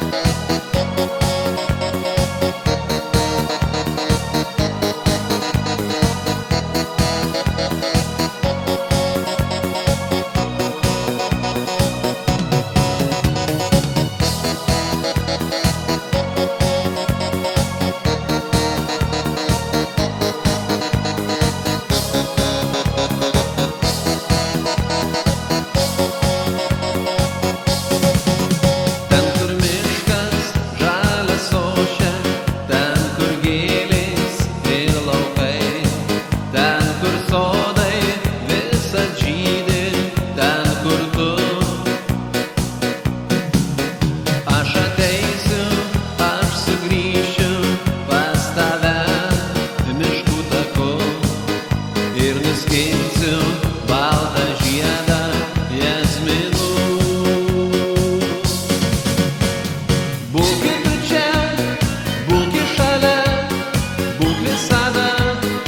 Thank skirsiu baltą žiedą jazminų. Būkit čia, būkit šalia, būk visada,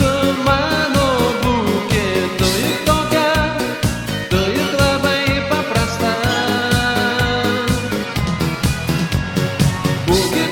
tu mano būkė, tu ir tokia, tu ir labai paprasta. Būkit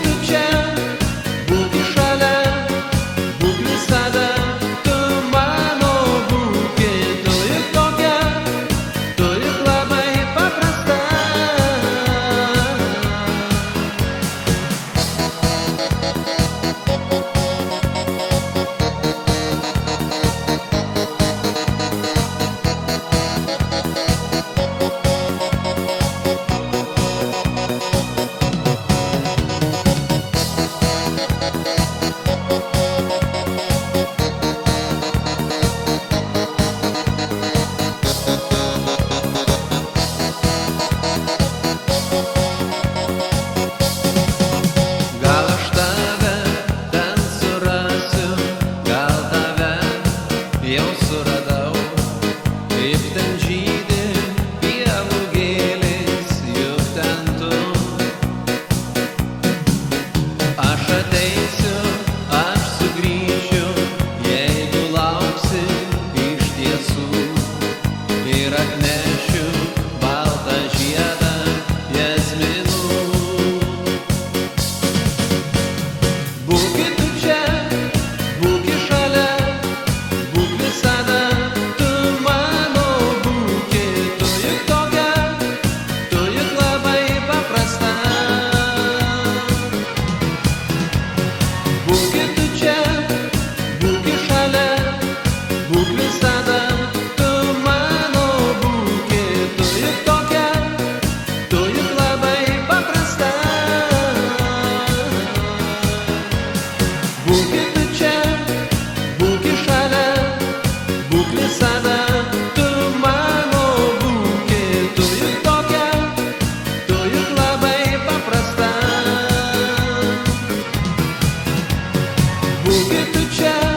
nešiu baltą žiedą jazminų. Būkit tu čia, būkit šalia, būk visada tu mano būki, tu juk tokia, tu juk labai paprasta. Būkit tu get the chance.